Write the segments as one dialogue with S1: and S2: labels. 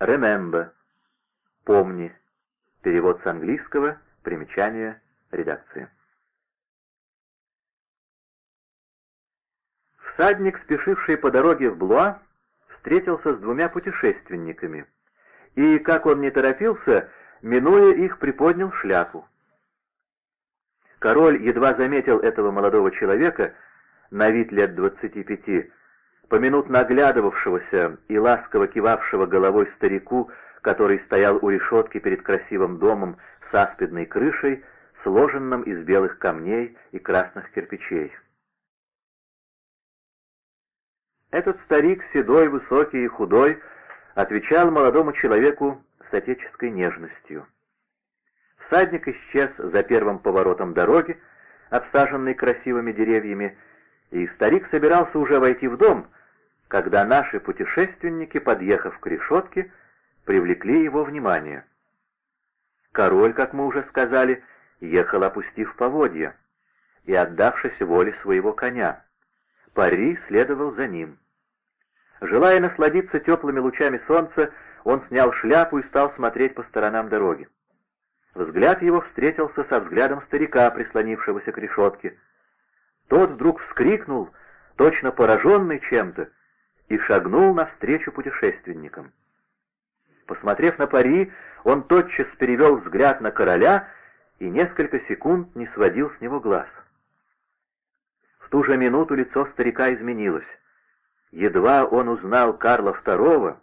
S1: Remember. Помни. Перевод с английского. Примечание редакции. Всадник, спешивший по дороге в Блуа, встретился с двумя путешественниками, и, как он не торопился, минуя их, приподнял шляпу. Король едва заметил этого молодого человека, на вид лет двадцати пяти, поминутно оглядывавшегося и ласково кивавшего головой старику, который стоял у решетки перед красивым домом с аспидной крышей, сложенным из белых камней и красных кирпичей. Этот старик, седой, высокий и худой, отвечал молодому человеку с отеческой нежностью. Всадник исчез за первым поворотом дороги, обсаженной красивыми деревьями, и старик собирался уже войти в дом, когда наши путешественники, подъехав к решетке, привлекли его внимание. Король, как мы уже сказали, ехал опустив поводья и отдавшись воле своего коня. Пари следовал за ним. Желая насладиться теплыми лучами солнца, он снял шляпу и стал смотреть по сторонам дороги. Взгляд его встретился со взглядом старика, прислонившегося к решетке. Тот вдруг вскрикнул, точно пораженный чем-то, и шагнул навстречу путешественникам. Посмотрев на пари, он тотчас перевел взгляд на короля и несколько секунд не сводил с него глаз. В ту же минуту лицо старика изменилось. Едва он узнал Карла II,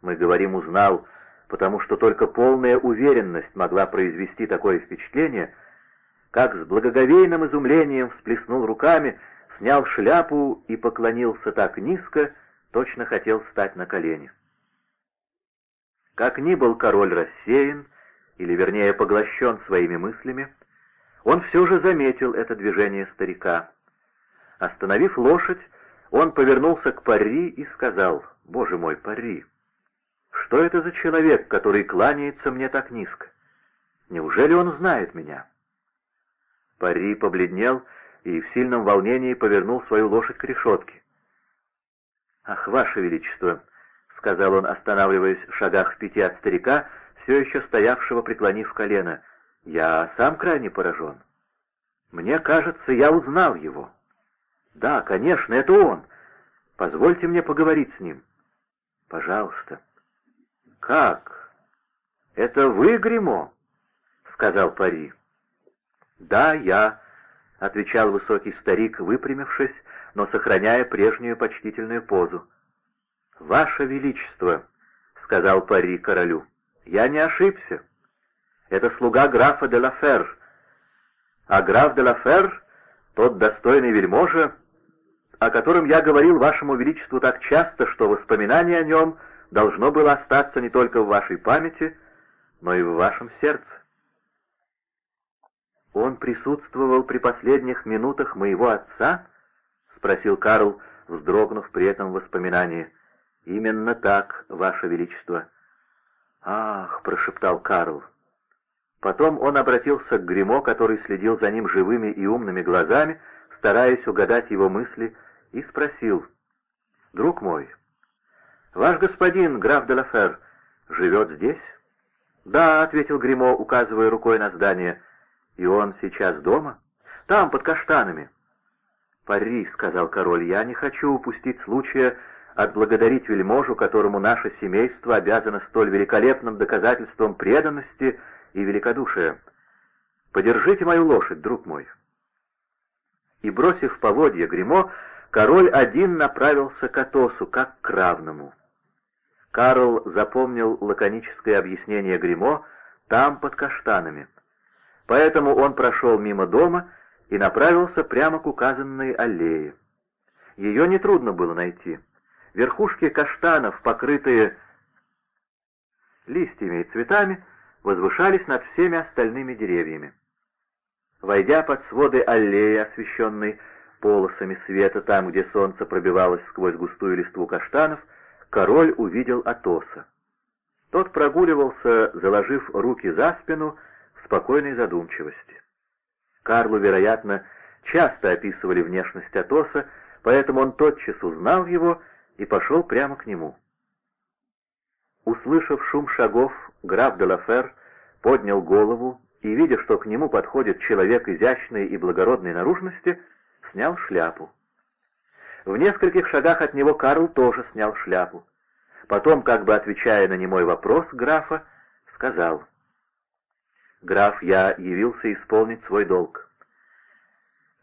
S1: мы говорим «узнал», потому что только полная уверенность могла произвести такое впечатление, как с благоговейным изумлением всплеснул руками, снял шляпу и поклонился так низко, точно хотел встать на колени. Как ни был король рассеян, или вернее поглощен своими мыслями, он все же заметил это движение старика. Остановив лошадь, он повернулся к Пари и сказал, «Боже мой, Пари, что это за человек, который кланяется мне так низко? Неужели он знает меня?» Пари побледнел и в сильном волнении повернул свою лошадь к решетке. «Ах, Ваше Величество!» — сказал он, останавливаясь в шагах в пяти от старика, все еще стоявшего, преклонив колено. «Я сам крайне поражен. Мне кажется, я узнал его». «Да, конечно, это он. Позвольте мне поговорить с ним». «Пожалуйста». «Как? Это вы, Гримо?» — сказал Пари. «Да, я», — отвечал высокий старик, выпрямившись, но сохраняя прежнюю почтительную позу. «Ваше Величество», — сказал Пари королю, — «я не ошибся. Это слуга графа де Лафер. А граф де Лафер, тот достойный вельможа, о котором я говорил вашему величеству так часто, что воспоминание о нем должно было остаться не только в вашей памяти, но и в вашем сердце. «Он присутствовал при последних минутах моего отца?» — спросил Карл, вздрогнув при этом воспоминании. «Именно так, ваше величество». «Ах!» — прошептал Карл. Потом он обратился к Гримо, который следил за ним живыми и умными глазами, стараясь угадать его мысли — и спросил, «Друг мой, ваш господин, граф де Лафер, живет здесь?» «Да», — ответил Гримо, указывая рукой на здание, — «и он сейчас дома?» «Там, под каштанами». «Пари», — сказал король, — «я не хочу упустить случая отблагодарить вельможу, которому наше семейство обязано столь великолепным доказательством преданности и великодушия. Подержите мою лошадь, друг мой». И, бросив поводья Гримо, король один направился к Атосу, как к равному. Карл запомнил лаконическое объяснение Гримо там, под каштанами. Поэтому он прошел мимо дома и направился прямо к указанной аллее. Ее нетрудно было найти. Верхушки каштанов, покрытые листьями и цветами, возвышались над всеми остальными деревьями. Войдя под своды аллеи, освещенной полосами света там, где солнце пробивалось сквозь густую листву каштанов, король увидел Атоса. Тот прогуливался, заложив руки за спину спокойной задумчивости. Карлу, вероятно, часто описывали внешность Атоса, поэтому он тотчас узнал его и пошел прямо к нему. Услышав шум шагов, граф де Лафер поднял голову и, видя, что к нему подходит человек изящной и благородной наружности, снял шляпу. В нескольких шагах от него Карл тоже снял шляпу. Потом, как бы отвечая на немой вопрос графа, сказал, «Граф, я явился исполнить свой долг.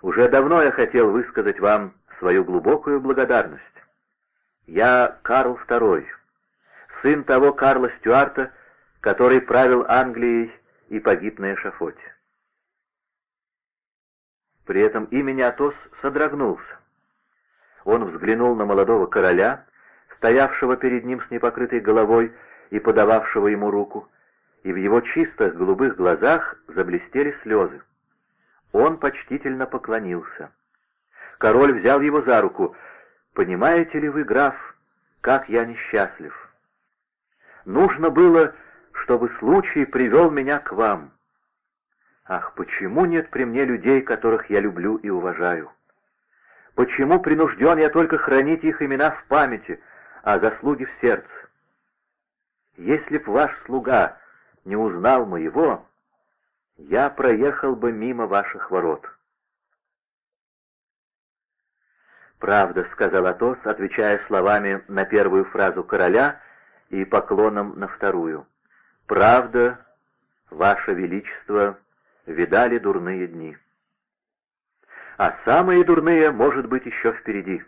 S1: Уже давно я хотел высказать вам свою глубокую благодарность. Я Карл II, сын того Карла Стюарта, который правил Англией и погиб на эшафоте. При этом имени Атос содрогнулся. Он взглянул на молодого короля, стоявшего перед ним с непокрытой головой и подававшего ему руку, и в его чистых голубых глазах заблестели слезы. Он почтительно поклонился. Король взял его за руку. «Понимаете ли вы, граф, как я несчастлив? Нужно было, чтобы случай привел меня к вам. Ах, почему нет при мне людей, которых я люблю и уважаю? Почему принужден я только хранить их имена в памяти, а заслуги в сердце? Если б ваш слуга не узнал моего, я проехал бы мимо ваших ворот. «Правда», — сказал Атос, отвечая словами на первую фразу короля и поклоном на вторую. «Правда, ваше величество, видали дурные дни. А самые дурные, может быть, еще впереди.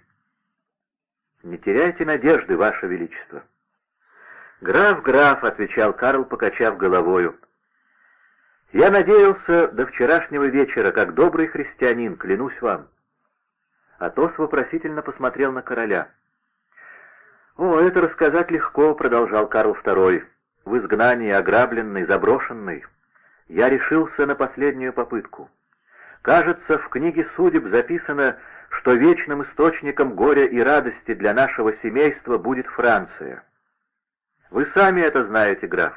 S1: Не теряйте надежды, ваше величество». «Граф, граф», — отвечал Карл, покачав головою, — «я надеялся до вчерашнего вечера, как добрый христианин, клянусь вам». Атос вопросительно посмотрел на короля. «О, это рассказать легко», — продолжал Карл II. «В изгнании, ограбленный, заброшенный, я решился на последнюю попытку. Кажется, в книге судеб записано, что вечным источником горя и радости для нашего семейства будет Франция. Вы сами это знаете, граф.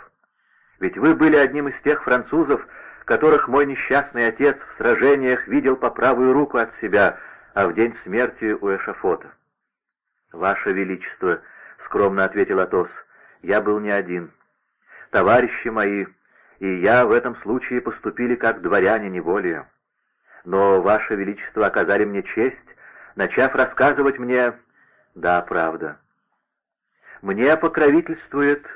S1: Ведь вы были одним из тех французов, которых мой несчастный отец в сражениях видел по правую руку от себя — а в день смерти у эшафота. «Ваше Величество», — скромно ответил Атос, — «я был не один. Товарищи мои и я в этом случае поступили как дворяне, не более. Но Ваше Величество оказали мне честь, начав рассказывать мне... Да, правда. Мне покровительствует...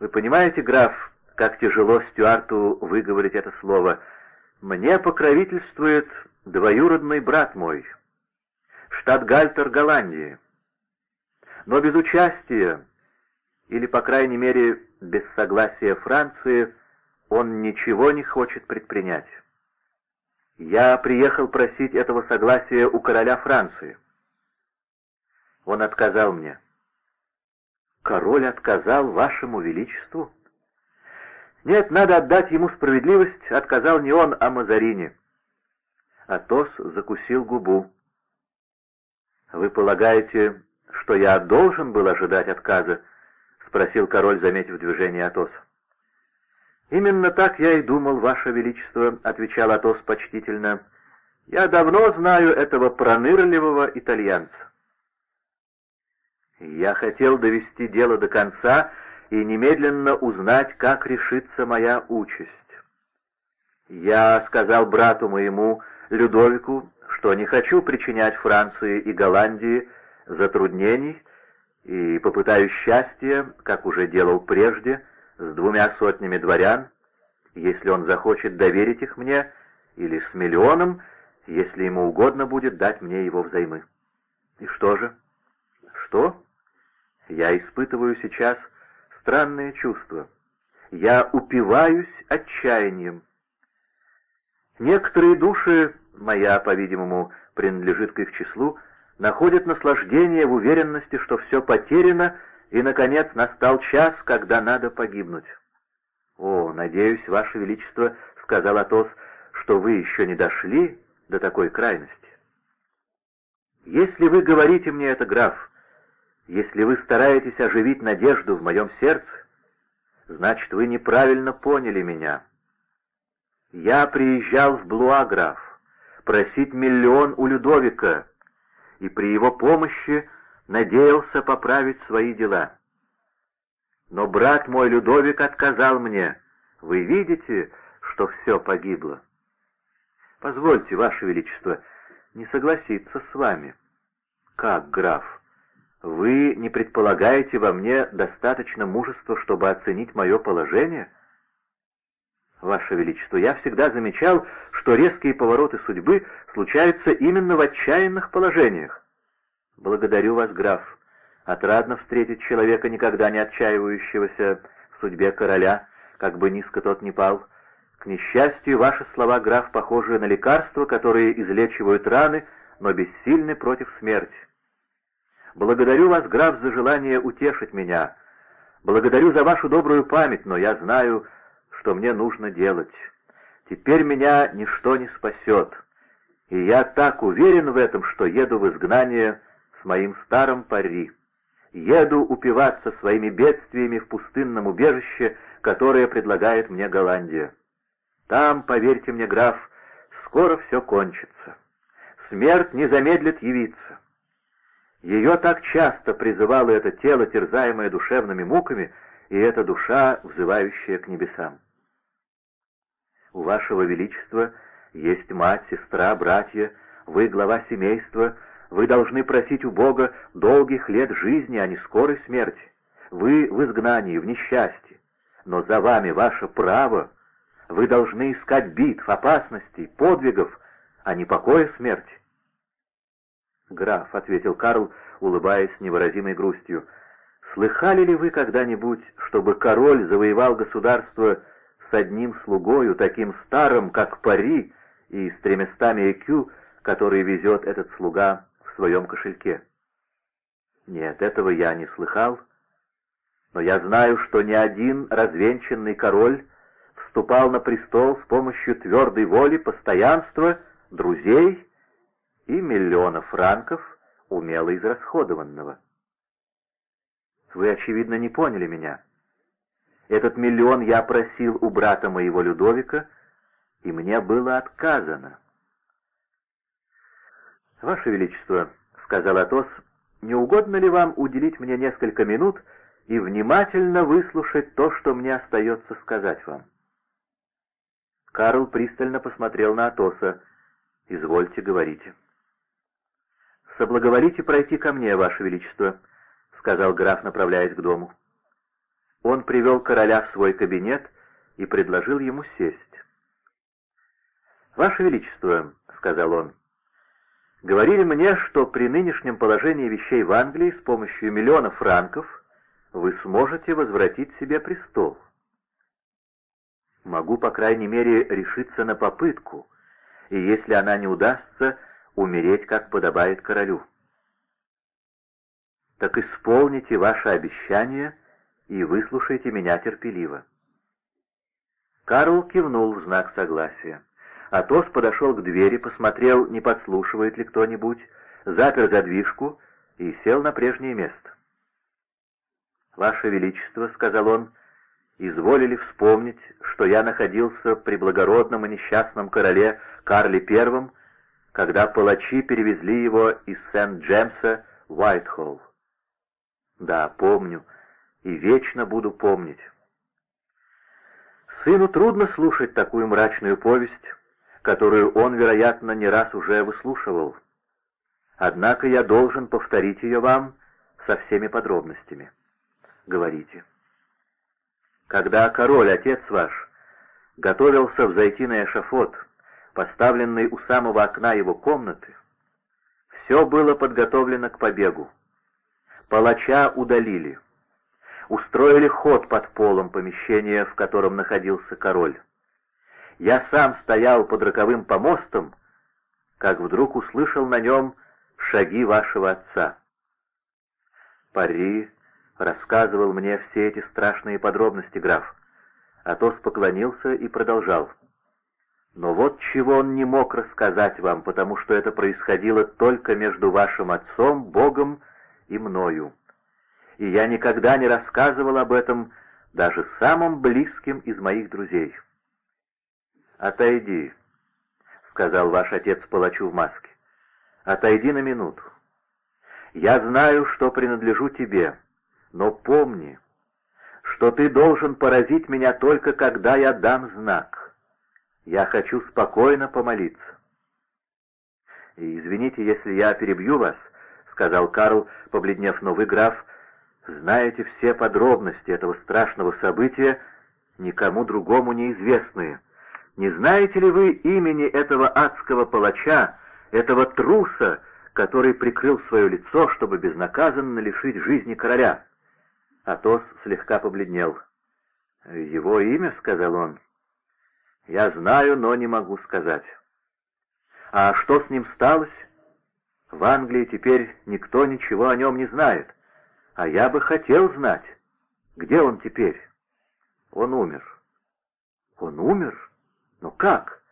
S1: Вы понимаете, граф, как тяжело Стюарту выговорить это слово? Мне покровительствует двоюродный брат мой, штатгальтер Голландии. Но без участия, или, по крайней мере, без согласия Франции, он ничего не хочет предпринять. Я приехал просить этого согласия у короля Франции. Он отказал мне. Король отказал вашему величеству? Нет, надо отдать ему справедливость, отказал не он, а Мазарини. Атос закусил губу. «Вы полагаете, что я должен был ожидать отказа?» — спросил король, заметив движение Атоса. «Именно так я и думал, Ваше Величество», — отвечал Атос почтительно. «Я давно знаю этого пронырливого итальянца». «Я хотел довести дело до конца и немедленно узнать, как решится моя участь. Я сказал брату моему, Людовику, что не хочу причинять Франции и Голландии затруднений и попытаюсь счастья, как уже делал прежде, с двумя сотнями дворян, если он захочет доверить их мне, или с миллионом, если ему угодно будет дать мне его взаймы. И что же? Что? Я испытываю сейчас странное чувство. Я упиваюсь отчаянием. Некоторые души, моя, по-видимому, принадлежит к их числу, находят наслаждение в уверенности, что все потеряно, и, наконец, настал час, когда надо погибнуть. «О, надеюсь, Ваше Величество, — сказал Атос, — что вы еще не дошли до такой крайности. Если вы говорите мне это, граф, если вы стараетесь оживить надежду в моем сердце, значит, вы неправильно поняли меня». Я приезжал в Блуаграф просить миллион у Людовика, и при его помощи надеялся поправить свои дела. Но брат мой Людовик отказал мне. Вы видите, что все погибло? Позвольте, Ваше Величество, не согласиться с вами. Как, граф? Вы не предполагаете во мне достаточно мужества, чтобы оценить мое положение? Ваше Величество, я всегда замечал, что резкие повороты судьбы случаются именно в отчаянных положениях. Благодарю вас, граф. Отрадно встретить человека, никогда не отчаивающегося в судьбе короля, как бы низко тот ни пал. К несчастью, ваши слова, граф, похожи на лекарства, которые излечивают раны, но бессильны против смерти. Благодарю вас, граф, за желание утешить меня. Благодарю за вашу добрую память, но я знаю, что мне нужно делать. Теперь меня ничто не спасет, и я так уверен в этом, что еду в изгнание с моим старым пари. Еду упиваться своими бедствиями в пустынном убежище, которое предлагает мне Голландия. Там, поверьте мне, граф, скоро все кончится. Смерть не замедлит явиться. Ее так часто призывало это тело, терзаемое душевными муками, и эта душа, взывающая к небесам. У вашего величества есть мать, сестра, братья, вы глава семейства, вы должны просить у Бога долгих лет жизни, а не скорой смерти. Вы в изгнании, в несчастье, но за вами ваше право — вы должны искать битв, опасностей, подвигов, а не покоя смерти. «Граф», — ответил Карл, улыбаясь невыразимой грустью, — «слыхали ли вы когда-нибудь, чтобы король завоевал государство с одним слугою, таким старым, как Пари, и с тремястами ЭКЮ, которые везет этот слуга в своем кошельке?» «Нет, этого я не слыхал, но я знаю, что ни один развенчанный король вступал на престол с помощью твердой воли, постоянства, друзей и миллиона франков, умело израсходованного. Вы, очевидно, не поняли меня. Этот миллион я просил у брата моего Людовика, и мне было отказано. «Ваше Величество», — сказал Атос, — «не угодно ли вам уделить мне несколько минут и внимательно выслушать то, что мне остается сказать вам?» Карл пристально посмотрел на Атоса. «Извольте, говорите». «Соблаговолите пройти ко мне, Ваше Величество», — сказал граф, направляясь к дому. Он привел короля в свой кабинет и предложил ему сесть. «Ваше Величество», — сказал он, — «говорили мне, что при нынешнем положении вещей в Англии с помощью миллиона франков вы сможете возвратить себе престол». Могу, по крайней мере, решиться на попытку, и если она не удастся, умереть, как подобает королю. Так исполните ваше обещание и выслушайте меня терпеливо. Карл кивнул в знак согласия. Атос подошел к двери, посмотрел, не подслушивает ли кто-нибудь, запер задвижку и сел на прежнее место. «Ваше Величество», — сказал он, — изволили вспомнить, что я находился при благородном и несчастном короле Карле I, когда палачи перевезли его из Сент-Джемса в Уайтхолл. Да, помню, и вечно буду помнить. Сыну трудно слушать такую мрачную повесть, которую он, вероятно, не раз уже выслушивал. Однако я должен повторить ее вам со всеми подробностями. Говорите. Когда король, отец ваш, готовился взойти на эшафот, поставленный у самого окна его комнаты, все было подготовлено к побегу. Палача удалили. Устроили ход под полом помещения, в котором находился король. Я сам стоял под роковым помостом, как вдруг услышал на нем шаги вашего отца. Пари рассказывал мне все эти страшные подробности, граф. Атос поклонился и продолжал. Но вот чего он не мог рассказать вам, потому что это происходило только между вашим отцом, Богом и мною. И я никогда не рассказывал об этом даже самым близким из моих друзей. «Отойди», — сказал ваш отец палачу в маске. «Отойди на минуту. Я знаю, что принадлежу тебе, но помни, что ты должен поразить меня только когда я дам знак. Я хочу спокойно помолиться. И извините, если я перебью вас, — сказал Карл, побледнев, но вы, граф, знаете все подробности этого страшного события, никому другому неизвестные. Не знаете ли вы имени этого адского палача, этого труса, который прикрыл свое лицо, чтобы безнаказанно лишить жизни короля?» Атос слегка побледнел. «Его имя?» — сказал он. «Я знаю, но не могу сказать». «А что с ним сталось?» «В Англии теперь никто ничего о нем не знает. А я бы хотел знать, где он теперь?» «Он умер». «Он умер? Но как?»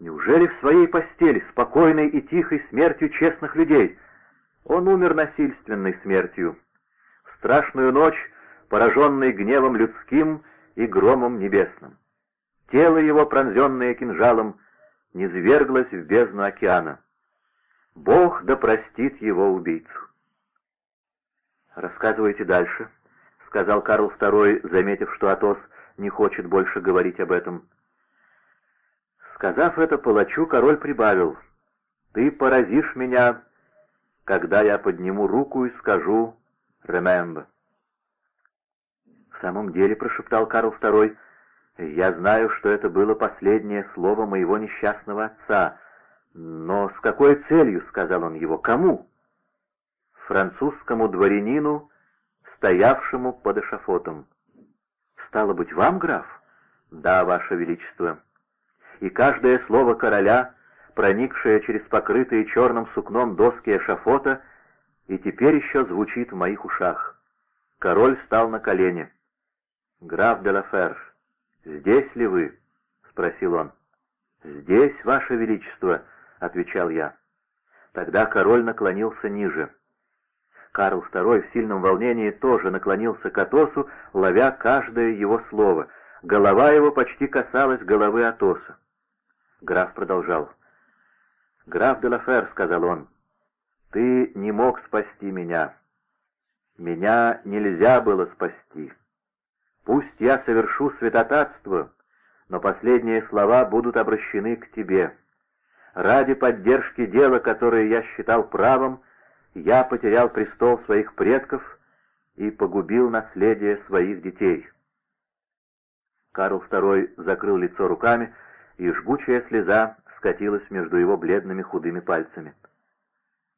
S1: Неужели в своей постели, спокойной и тихой смертью честных людей? Он умер насильственной смертью. В страшную ночь, пораженный гневом людским и громом небесным. Тело его, пронзенное кинжалом, низверглось в бездну океана. Бог да простит его убийцу. «Рассказывайте дальше», — сказал Карл II, заметив, что Атос не хочет больше говорить об этом. Сказав это палачу, король прибавил, «Ты поразишь меня, когда я подниму руку и скажу «Ремембо». «В самом деле», — прошептал Карл II, — «я знаю, что это было последнее слово моего несчастного отца. Но с какой целью?» — сказал он его. «Кому?» «Французскому дворянину, стоявшему под эшафотом». «Стало быть, вам, граф?» «Да, ваше величество» и каждое слово короля, проникшее через покрытые черным сукном доски эшафота, и теперь еще звучит в моих ушах. Король встал на колени. «Граф де Лафер, здесь ли вы?» — спросил он. «Здесь, ваше величество», — отвечал я. Тогда король наклонился ниже. Карл II в сильном волнении тоже наклонился к Атосу, ловя каждое его слово. Голова его почти касалась головы Атоса. Граф продолжал. «Граф де Лафер», — сказал он, — «ты не мог спасти меня. Меня нельзя было спасти. Пусть я совершу святотатство, но последние слова будут обращены к тебе. Ради поддержки дела, которое я считал правым, я потерял престол своих предков и погубил наследие своих детей». Карл II закрыл лицо руками, — и жгучая слеза скатилась между его бледными худыми пальцами.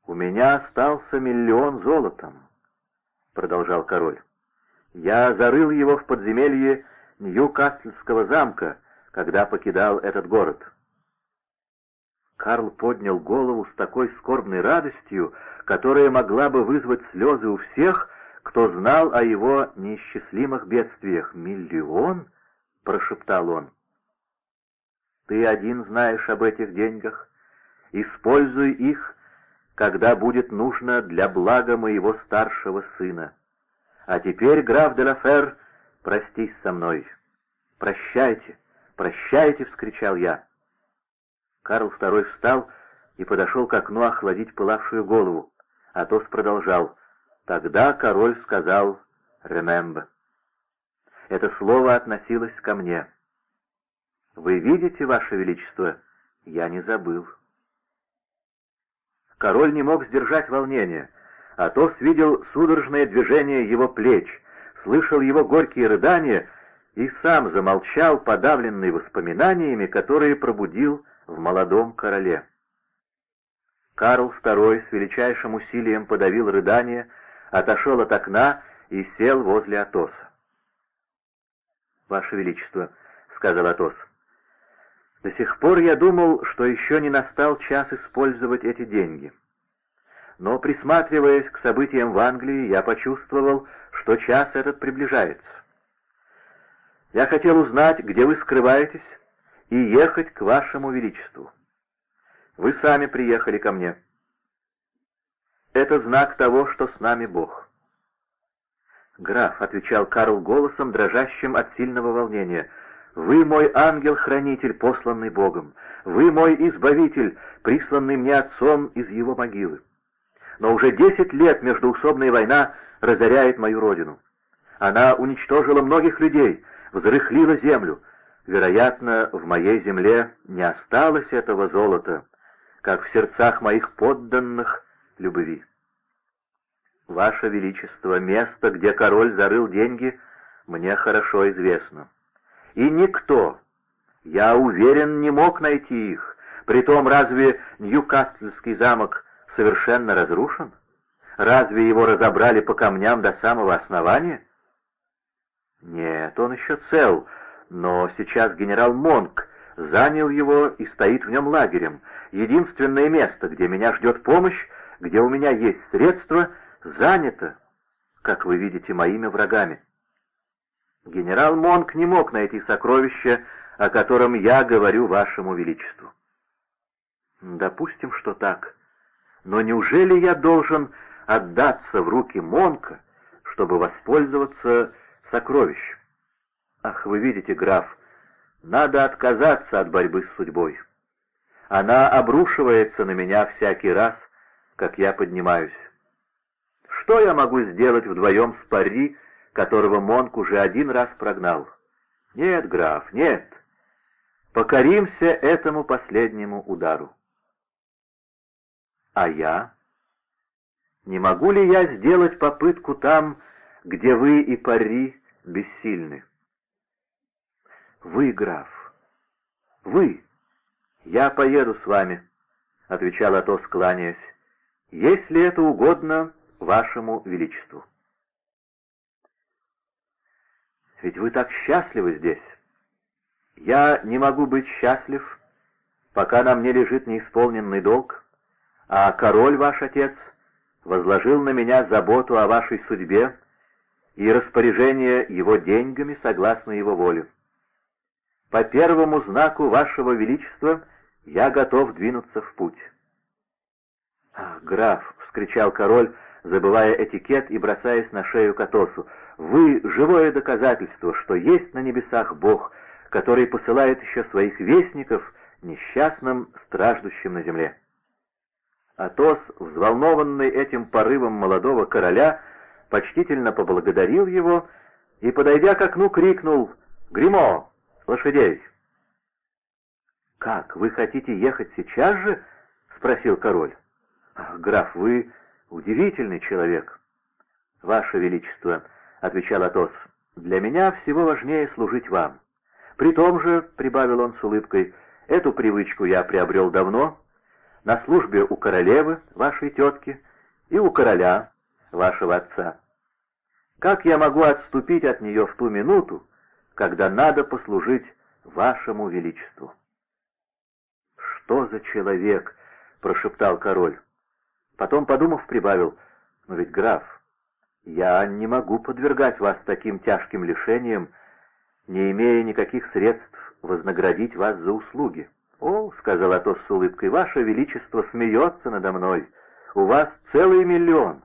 S1: «У меня остался миллион золотом», — продолжал король. «Я зарыл его в подземелье Ньюкаслского замка, когда покидал этот город». Карл поднял голову с такой скорбной радостью, которая могла бы вызвать слезы у всех, кто знал о его неисчислимых бедствиях. «Миллион?» — прошептал он. Ты один знаешь об этих деньгах. Используй их, когда будет нужно для блага моего старшего сына. А теперь, граф де Лафер, простись со мной. Прощайте, прощайте, — вскричал я. Карл II встал и подошел к окну охладить пылавшую голову. Атос продолжал. Тогда король сказал «ремембо». Это слово относилось ко мне. «Вы видите, Ваше Величество, я не забыл». Король не мог сдержать волнения. Атос видел судорожное движение его плеч, слышал его горькие рыдания и сам замолчал, подавленный воспоминаниями, которые пробудил в молодом короле. Карл II с величайшим усилием подавил рыдание, отошел от окна и сел возле Атоса. «Ваше Величество», — сказал Атос, — до сих пор я думал, что еще не настал час использовать эти деньги. Но, присматриваясь к событиям в Англии, я почувствовал, что час этот приближается. Я хотел узнать, где вы скрываетесь, и ехать к вашему величеству. Вы сами приехали ко мне. Это знак того, что с нами Бог. «Граф», — отвечал Карл голосом, дрожащим от сильного волнения, — вы мой ангел-хранитель, посланный Богом. Вы мой избавитель, присланный мне отцом из его могилы. Но уже десять лет междуусобная война разоряет мою родину. Она уничтожила многих людей, взрыхлила землю. Вероятно, в моей земле не осталось этого золота, как в сердцах моих подданных любви. Ваше Величество, место, где король зарыл деньги, мне хорошо известно. И никто, я уверен, не мог найти их. Притом, разве Ньюкаслский замок совершенно разрушен? Разве его разобрали по камням до самого основания? Нет, он еще цел, но сейчас генерал Монк занял его и стоит в нем лагерем. Единственное место, где меня ждет помощь, где у меня есть средства, занято, как вы видите, моими врагами. Генерал Монк не мог найти сокровища, о котором я говорю вашему величеству. Допустим, что так. Но неужели я должен отдаться в руки Монка, чтобы воспользоваться сокровищем? Ах, вы видите, граф, надо отказаться от борьбы с судьбой. Она обрушивается на меня всякий раз, как я поднимаюсь. Что я могу сделать вдвоем с Пари, которого Монк уже один раз прогнал? Нет, граф, нет. Покоримся этому последнему удару. А я? Не могу ли я сделать попытку там, где вы и Пари бессильны? Вы, граф, вы. Я поеду с вами, — отвечал Атос, кланяясь, — если это угодно вашему величеству. Ведь вы так счастливы здесь. Я не могу быть счастлив, пока на мне лежит неисполненный долг, а король ваш отец возложил на меня заботу о вашей судьбе и распоряжение его деньгами согласно его воле. По первому знаку вашего величества я готов двинуться в путь. «Ах, граф!» — вскричал король, забывая этикет и бросаясь на шею Катосу. «Вы — живое доказательство, что есть на небесах Бог, который посылает еще своих вестников несчастным, страждущим на земле». Атос, взволнованный этим порывом молодого короля, почтительно поблагодарил его и, подойдя к окну, крикнул «Гримо! Лошадей!» «Как, вы хотите ехать сейчас же?» — спросил король. «Ах, граф, вы удивительный человек!» «Ваше Величество!» — отвечал Атос. «Для меня всего важнее служить вам. При том же, — прибавил он с улыбкой, — эту привычку я приобрел давно, на службе у королевы, вашей тетки, и у короля, вашего отца. Как я могу отступить от нее в ту минуту, когда надо послужить вашему величеству?» «Что за человек?» — прошептал король. Потом, подумав, прибавил, «Но ведь, граф, я не могу подвергать вас таким тяжким лишениям, не имея никаких средств вознаградить вас за услуги». «О», — сказал Атос с улыбкой, — «ваше величество смеется надо мной. У вас целый миллион.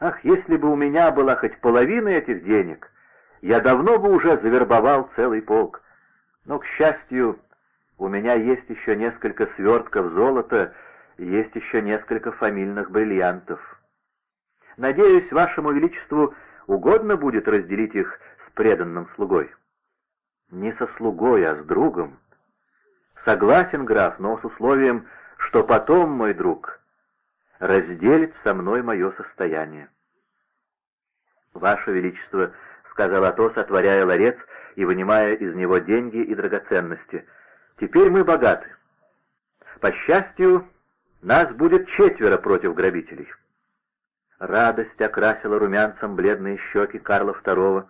S1: Ах, если бы у меня была хоть половина этих денег, я давно бы уже завербовал целый полк. Но, к счастью, у меня есть еще несколько свертков золота, есть еще несколько фамильных бриллиантов. Надеюсь, вашему величеству угодно будет разделить их с преданным слугой. Не со слугой, а с другом. Согласен, граф, но с условием, что потом, мой друг, разделит со мной мое состояние. Ваше Величество, — сказал Атос, отворяя ларец и вынимая из него деньги и драгоценности, — теперь мы богаты. По счастью, нас будет четверо против грабителей. Радость окрасила румянцем бледные щеки Карла II.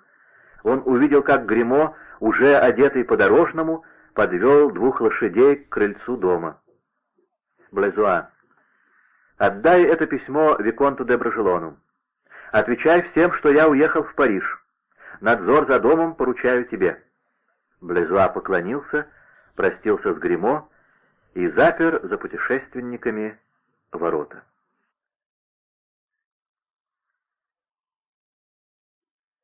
S1: Он увидел, как Гримо, уже одетый по-дорожному, подвел двух лошадей к крыльцу дома. Блезуа, отдай это письмо Виконту де Брожелону. Отвечай всем, что я уехал в Париж. Надзор за домом поручаю тебе». Блезуа поклонился, простился с Гримо и запер за путешественниками ворота.